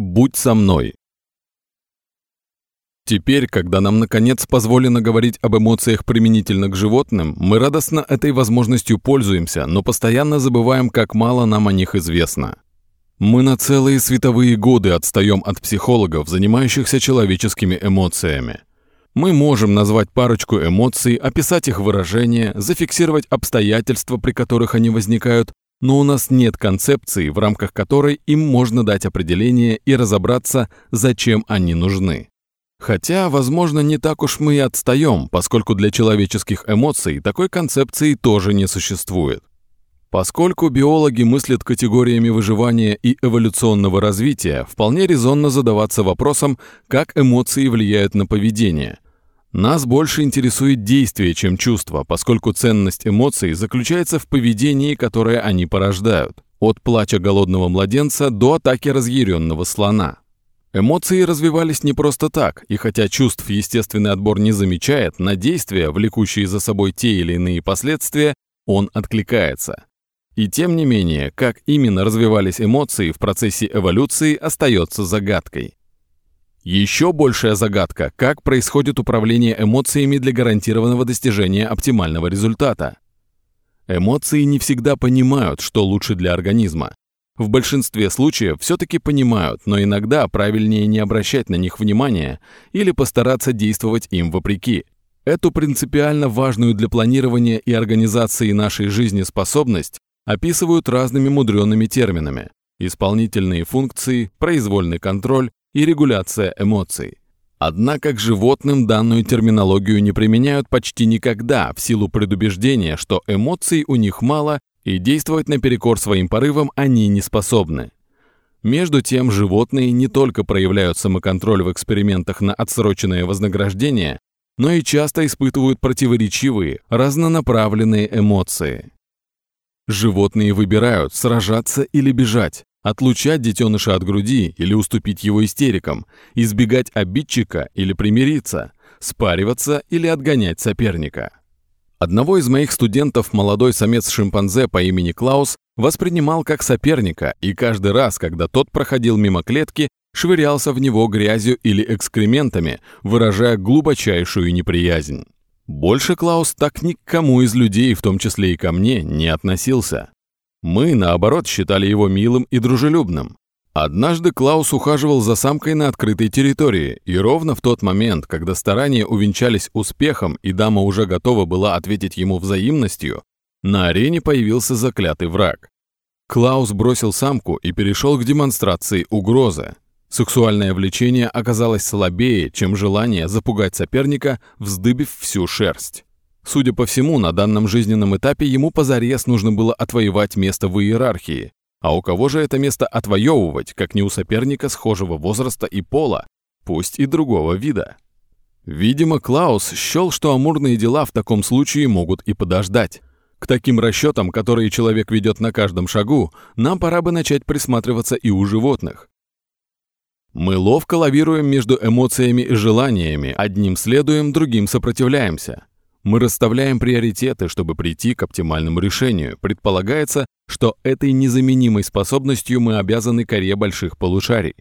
«Будь со мной». Теперь, когда нам наконец позволено говорить об эмоциях применительно к животным, мы радостно этой возможностью пользуемся, но постоянно забываем, как мало нам о них известно. Мы на целые световые годы отстаем от психологов, занимающихся человеческими эмоциями. Мы можем назвать парочку эмоций, описать их выражение, зафиксировать обстоятельства, при которых они возникают, но у нас нет концепции, в рамках которой им можно дать определение и разобраться, зачем они нужны. Хотя, возможно, не так уж мы и отстаем, поскольку для человеческих эмоций такой концепции тоже не существует. Поскольку биологи мыслят категориями выживания и эволюционного развития, вполне резонно задаваться вопросом, как эмоции влияют на поведение. Нас больше интересует действие, чем чувство, поскольку ценность эмоций заключается в поведении, которое они порождают. От плача голодного младенца до атаки разъяренного слона. Эмоции развивались не просто так, и хотя чувств естественный отбор не замечает, на действия, влекущие за собой те или иные последствия, он откликается. И тем не менее, как именно развивались эмоции в процессе эволюции, остается загадкой. Еще большая загадка, как происходит управление эмоциями для гарантированного достижения оптимального результата. Эмоции не всегда понимают, что лучше для организма, в большинстве случаев все-таки понимают, но иногда правильнее не обращать на них внимания или постараться действовать им вопреки. Эту принципиально важную для планирования и организации нашей жизни способность описывают разными мудреными терминами – исполнительные функции, произвольный контроль и регуляция эмоций. Однако к животным данную терминологию не применяют почти никогда в силу предубеждения, что эмоций у них мало и действовать наперекор своим порывам они не способны. Между тем, животные не только проявляют самоконтроль в экспериментах на отсроченное вознаграждение, но и часто испытывают противоречивые, разнонаправленные эмоции. Животные выбирают сражаться или бежать, отлучать детеныша от груди или уступить его истерикам, избегать обидчика или примириться, спариваться или отгонять соперника. Одного из моих студентов молодой самец-шимпанзе по имени Клаус воспринимал как соперника и каждый раз, когда тот проходил мимо клетки, швырялся в него грязью или экскрементами, выражая глубочайшую неприязнь. Больше Клаус так ни к кому из людей, в том числе и ко мне, не относился. Мы, наоборот, считали его милым и дружелюбным. Однажды Клаус ухаживал за самкой на открытой территории, и ровно в тот момент, когда старания увенчались успехом и дама уже готова была ответить ему взаимностью, на арене появился заклятый враг. Клаус бросил самку и перешел к демонстрации угрозы. Сексуальное влечение оказалось слабее, чем желание запугать соперника, вздыбив всю шерсть. Судя по всему, на данном жизненном этапе ему позарез нужно было отвоевать место в иерархии, а у кого же это место отвоевывать, как не у соперника схожего возраста и пола, пусть и другого вида? Видимо, Клаус счел, что амурные дела в таком случае могут и подождать. К таким расчетам, которые человек ведет на каждом шагу, нам пора бы начать присматриваться и у животных. Мы ловко лавируем между эмоциями и желаниями, одним следуем, другим сопротивляемся. Мы расставляем приоритеты, чтобы прийти к оптимальному решению. Предполагается, что этой незаменимой способностью мы обязаны коре больших полушарий.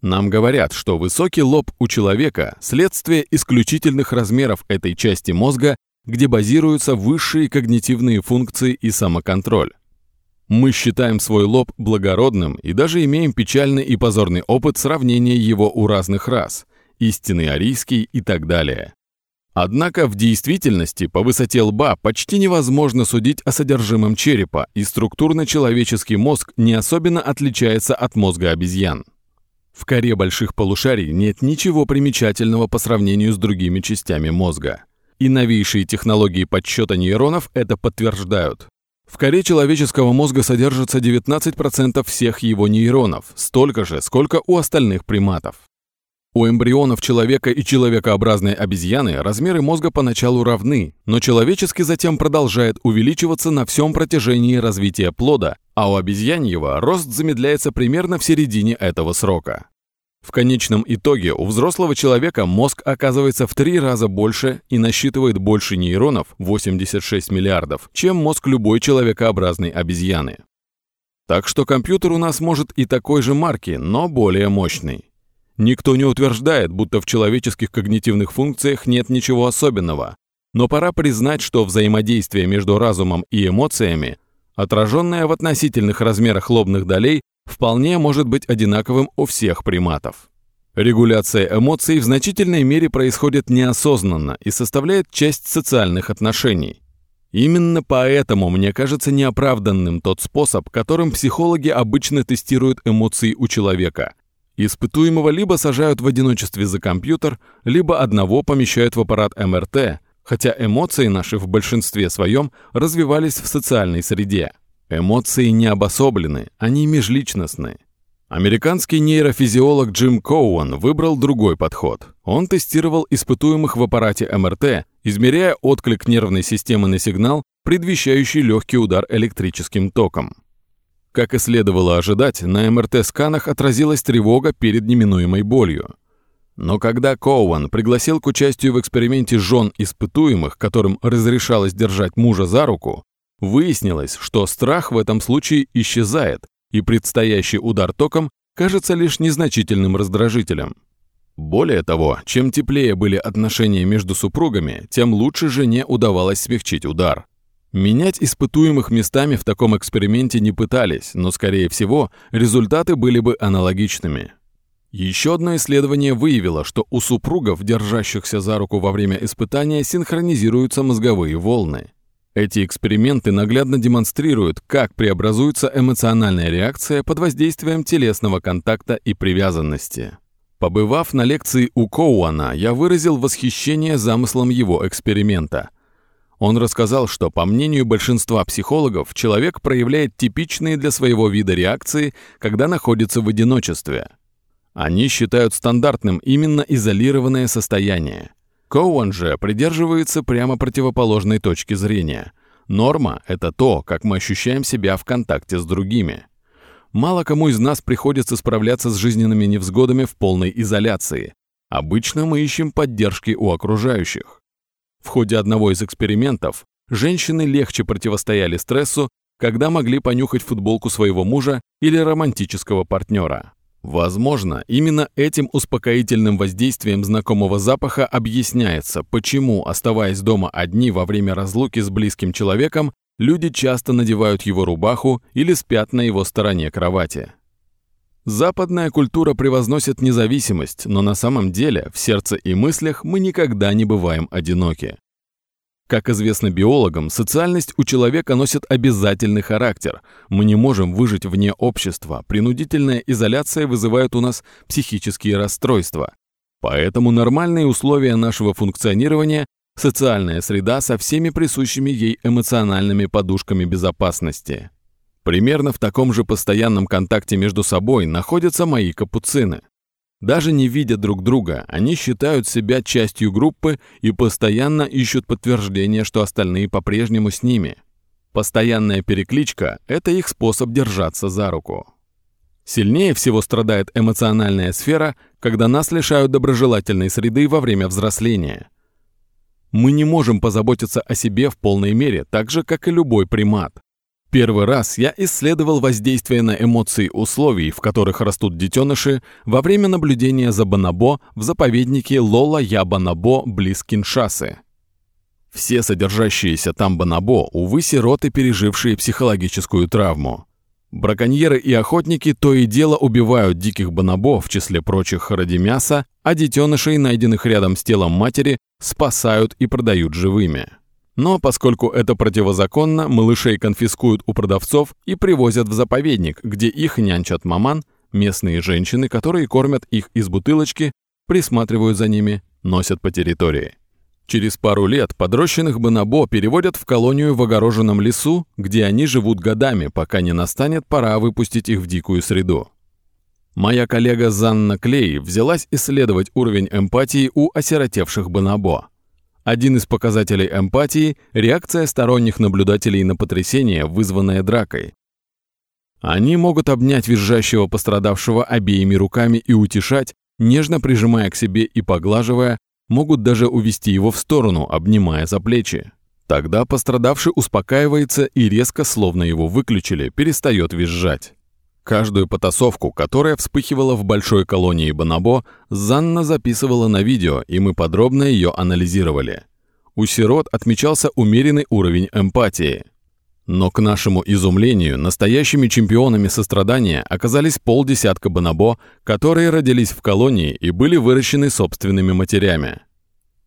Нам говорят, что высокий лоб у человека – следствие исключительных размеров этой части мозга, где базируются высшие когнитивные функции и самоконтроль. Мы считаем свой лоб благородным и даже имеем печальный и позорный опыт сравнения его у разных рас – истинный арийский и так далее. Однако в действительности по высоте лба почти невозможно судить о содержимом черепа, и структурно-человеческий мозг не особенно отличается от мозга обезьян. В коре больших полушарий нет ничего примечательного по сравнению с другими частями мозга. И новейшие технологии подсчета нейронов это подтверждают. В коре человеческого мозга содержится 19% всех его нейронов, столько же, сколько у остальных приматов. У эмбрионов человека и человекообразной обезьяны размеры мозга поначалу равны, но человеческий затем продолжает увеличиваться на всем протяжении развития плода, а у обезьяньего рост замедляется примерно в середине этого срока. В конечном итоге у взрослого человека мозг оказывается в три раза больше и насчитывает больше нейронов, 86 миллиардов, чем мозг любой человекообразной обезьяны. Так что компьютер у нас может и такой же марки, но более мощный. Никто не утверждает, будто в человеческих когнитивных функциях нет ничего особенного, но пора признать, что взаимодействие между разумом и эмоциями, отраженное в относительных размерах лобных долей, вполне может быть одинаковым у всех приматов. Регуляция эмоций в значительной мере происходит неосознанно и составляет часть социальных отношений. Именно поэтому мне кажется неоправданным тот способ, которым психологи обычно тестируют эмоции у человека. Испытуемого либо сажают в одиночестве за компьютер, либо одного помещают в аппарат МРТ, хотя эмоции наши в большинстве своем развивались в социальной среде. Эмоции не обособлены, они межличностны. Американский нейрофизиолог Джим Коуан выбрал другой подход. Он тестировал испытуемых в аппарате МРТ, измеряя отклик нервной системы на сигнал, предвещающий легкий удар электрическим током. Как и следовало ожидать, на МРТ-сканах отразилась тревога перед неминуемой болью. Но когда Коуан пригласил к участию в эксперименте жен испытуемых, которым разрешалось держать мужа за руку, выяснилось, что страх в этом случае исчезает, и предстоящий удар током кажется лишь незначительным раздражителем. Более того, чем теплее были отношения между супругами, тем лучше жене удавалось смягчить удар. Менять испытуемых местами в таком эксперименте не пытались, но, скорее всего, результаты были бы аналогичными. Еще одно исследование выявило, что у супругов, держащихся за руку во время испытания, синхронизируются мозговые волны. Эти эксперименты наглядно демонстрируют, как преобразуется эмоциональная реакция под воздействием телесного контакта и привязанности. Побывав на лекции у Коуана, я выразил восхищение замыслом его эксперимента. Он рассказал, что, по мнению большинства психологов, человек проявляет типичные для своего вида реакции, когда находится в одиночестве. Они считают стандартным именно изолированное состояние. Коуан же придерживается прямо противоположной точки зрения. Норма – это то, как мы ощущаем себя в контакте с другими. Мало кому из нас приходится справляться с жизненными невзгодами в полной изоляции. Обычно мы ищем поддержки у окружающих. В ходе одного из экспериментов женщины легче противостояли стрессу, когда могли понюхать футболку своего мужа или романтического партнера. Возможно, именно этим успокоительным воздействием знакомого запаха объясняется, почему, оставаясь дома одни во время разлуки с близким человеком, люди часто надевают его рубаху или спят на его стороне кровати. Западная культура превозносит независимость, но на самом деле в сердце и мыслях мы никогда не бываем одиноки. Как известно биологам, социальность у человека носит обязательный характер. Мы не можем выжить вне общества. Принудительная изоляция вызывает у нас психические расстройства. Поэтому нормальные условия нашего функционирования – социальная среда со всеми присущими ей эмоциональными подушками безопасности. Примерно в таком же постоянном контакте между собой находятся мои капуцины. Даже не видя друг друга, они считают себя частью группы и постоянно ищут подтверждение, что остальные по-прежнему с ними. Постоянная перекличка – это их способ держаться за руку. Сильнее всего страдает эмоциональная сфера, когда нас лишают доброжелательной среды во время взросления. Мы не можем позаботиться о себе в полной мере, так же, как и любой примат. Первый раз я исследовал воздействие на эмоции условий, в которых растут детеныши, во время наблюдения за бонобо в заповеднике Лола-Я-Бонобо близ Киншасы. Все содержащиеся там бонобо, увы, сироты, пережившие психологическую травму. Браконьеры и охотники то и дело убивают диких бонобо, в числе прочих ради мяса, а детенышей, найденных рядом с телом матери, спасают и продают живыми. Но поскольку это противозаконно, малышей конфискуют у продавцов и привозят в заповедник, где их нянчат маман, местные женщины, которые кормят их из бутылочки, присматривают за ними, носят по территории. Через пару лет подрощенных бонобо переводят в колонию в огороженном лесу, где они живут годами, пока не настанет пора выпустить их в дикую среду. Моя коллега Занна Клей взялась исследовать уровень эмпатии у осиротевших бонобо. Один из показателей эмпатии – реакция сторонних наблюдателей на потрясение, вызванное дракой. Они могут обнять визжащего пострадавшего обеими руками и утешать, нежно прижимая к себе и поглаживая, могут даже увести его в сторону, обнимая за плечи. Тогда пострадавший успокаивается и резко, словно его выключили, перестает визжать. Каждую потасовку, которая вспыхивала в большой колонии Бонабо, Занна записывала на видео, и мы подробно ее анализировали. У сирот отмечался умеренный уровень эмпатии. Но к нашему изумлению, настоящими чемпионами сострадания оказались полдесятка Бонабо, которые родились в колонии и были выращены собственными матерями.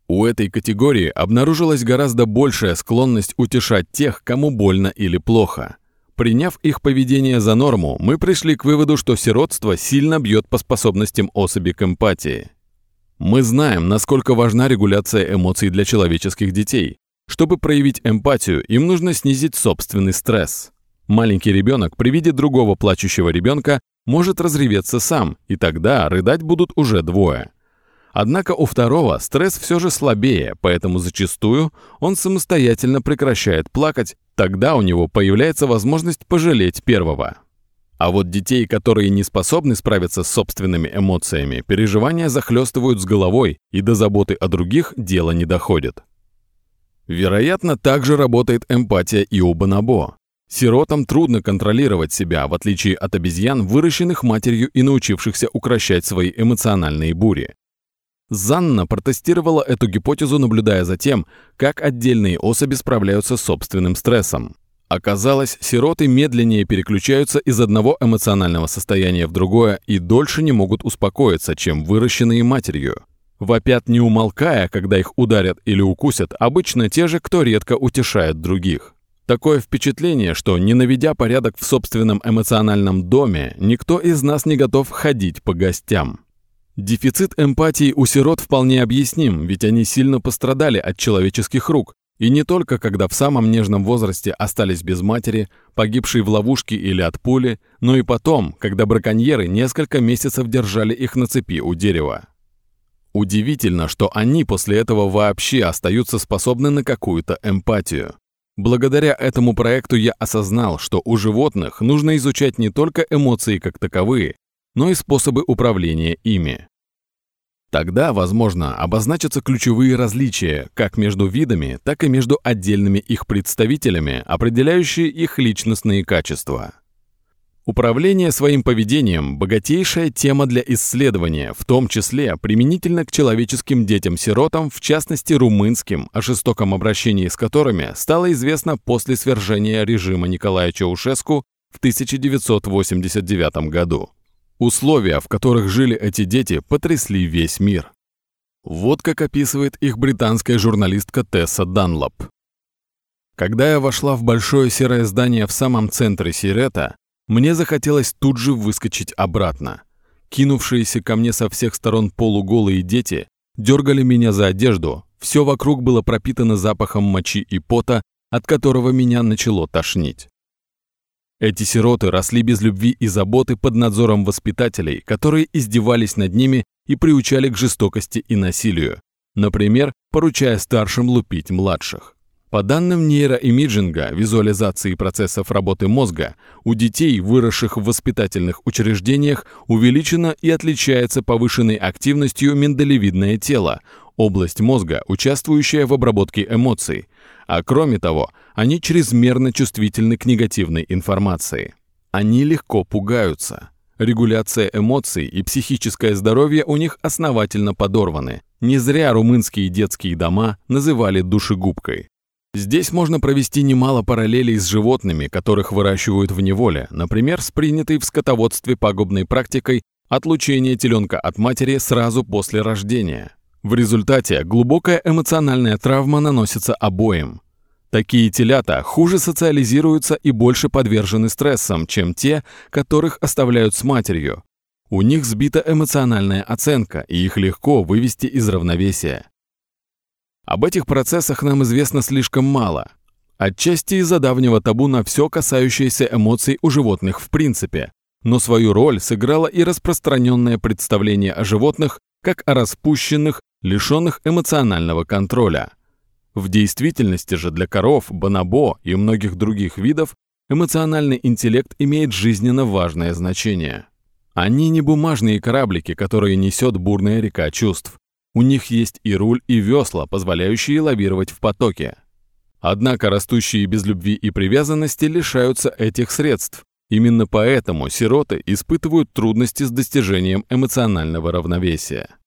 У этой категории обнаружилась гораздо большая склонность утешать тех, кому больно или плохо. Приняв их поведение за норму, мы пришли к выводу, что сиротство сильно бьет по способностям особи к эмпатии. Мы знаем, насколько важна регуляция эмоций для человеческих детей. Чтобы проявить эмпатию, им нужно снизить собственный стресс. Маленький ребенок при виде другого плачущего ребенка может разреветься сам, и тогда рыдать будут уже двое. Однако у второго стресс все же слабее, поэтому зачастую он самостоятельно прекращает плакать, тогда у него появляется возможность пожалеть первого. А вот детей, которые не способны справиться с собственными эмоциями, переживания захлестывают с головой, и до заботы о других дело не доходит. Вероятно, также работает эмпатия и у Бонобо. Сиротам трудно контролировать себя, в отличие от обезьян, выращенных матерью и научившихся укращать свои эмоциональные бури. Занна протестировала эту гипотезу, наблюдая за тем, как отдельные особи справляются с собственным стрессом. Оказалось, сироты медленнее переключаются из одного эмоционального состояния в другое и дольше не могут успокоиться, чем выращенные матерью. Вопят не умолкая, когда их ударят или укусят, обычно те же, кто редко утешает других. Такое впечатление, что, не наведя порядок в собственном эмоциональном доме, никто из нас не готов ходить по гостям. Дефицит эмпатии у сирот вполне объясним, ведь они сильно пострадали от человеческих рук, и не только когда в самом нежном возрасте остались без матери, погибшей в ловушке или от пули, но и потом, когда браконьеры несколько месяцев держали их на цепи у дерева. Удивительно, что они после этого вообще остаются способны на какую-то эмпатию. Благодаря этому проекту я осознал, что у животных нужно изучать не только эмоции как таковые, но и способы управления ими. Тогда, возможно, обозначатся ключевые различия как между видами, так и между отдельными их представителями, определяющие их личностные качества. Управление своим поведением – богатейшая тема для исследования, в том числе применительно к человеческим детям-сиротам, в частности румынским, о жестоком обращении с которыми стало известно после свержения режима Николая Чаушеску в 1989 году. Условия, в которых жили эти дети, потрясли весь мир. Вот как описывает их британская журналистка Тесса Данлоп. Когда я вошла в большое серое здание в самом центре Сирета, мне захотелось тут же выскочить обратно. Кинувшиеся ко мне со всех сторон полуголые дети дергали меня за одежду, все вокруг было пропитано запахом мочи и пота, от которого меня начало тошнить. Эти сироты росли без любви и заботы под надзором воспитателей, которые издевались над ними и приучали к жестокости и насилию, например, поручая старшим лупить младших. По данным нейроимиджинга, визуализации процессов работы мозга, у детей, выросших в воспитательных учреждениях, увеличено и отличается повышенной активностью миндалевидное тело, область мозга, участвующая в обработке эмоций, а кроме того, они чрезмерно чувствительны к негативной информации. Они легко пугаются. Регуляция эмоций и психическое здоровье у них основательно подорваны. Не зря румынские детские дома называли душегубкой. Здесь можно провести немало параллелей с животными, которых выращивают в неволе, например, с принятой в скотоводстве пагубной практикой отлучения теленка от матери сразу после рождения. В результате глубокая эмоциональная травма наносится обоим. Такие телята хуже социализируются и больше подвержены стрессам, чем те, которых оставляют с матерью. У них сбита эмоциональная оценка, и их легко вывести из равновесия. Об этих процессах нам известно слишком мало. Отчасти из-за давнего табу на все касающееся эмоций у животных в принципе. Но свою роль сыграло и распространенное представление о животных как о распущенных, лишенных эмоционального контроля. В действительности же для коров, бонобо и многих других видов эмоциональный интеллект имеет жизненно важное значение. Они не бумажные кораблики, которые несет бурная река чувств. У них есть и руль, и весла, позволяющие лавировать в потоке. Однако растущие без любви и привязанности лишаются этих средств. Именно поэтому сироты испытывают трудности с достижением эмоционального равновесия.